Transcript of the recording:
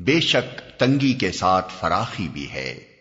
بے شک تنگی کے ساتھ فراخی بھی ہے۔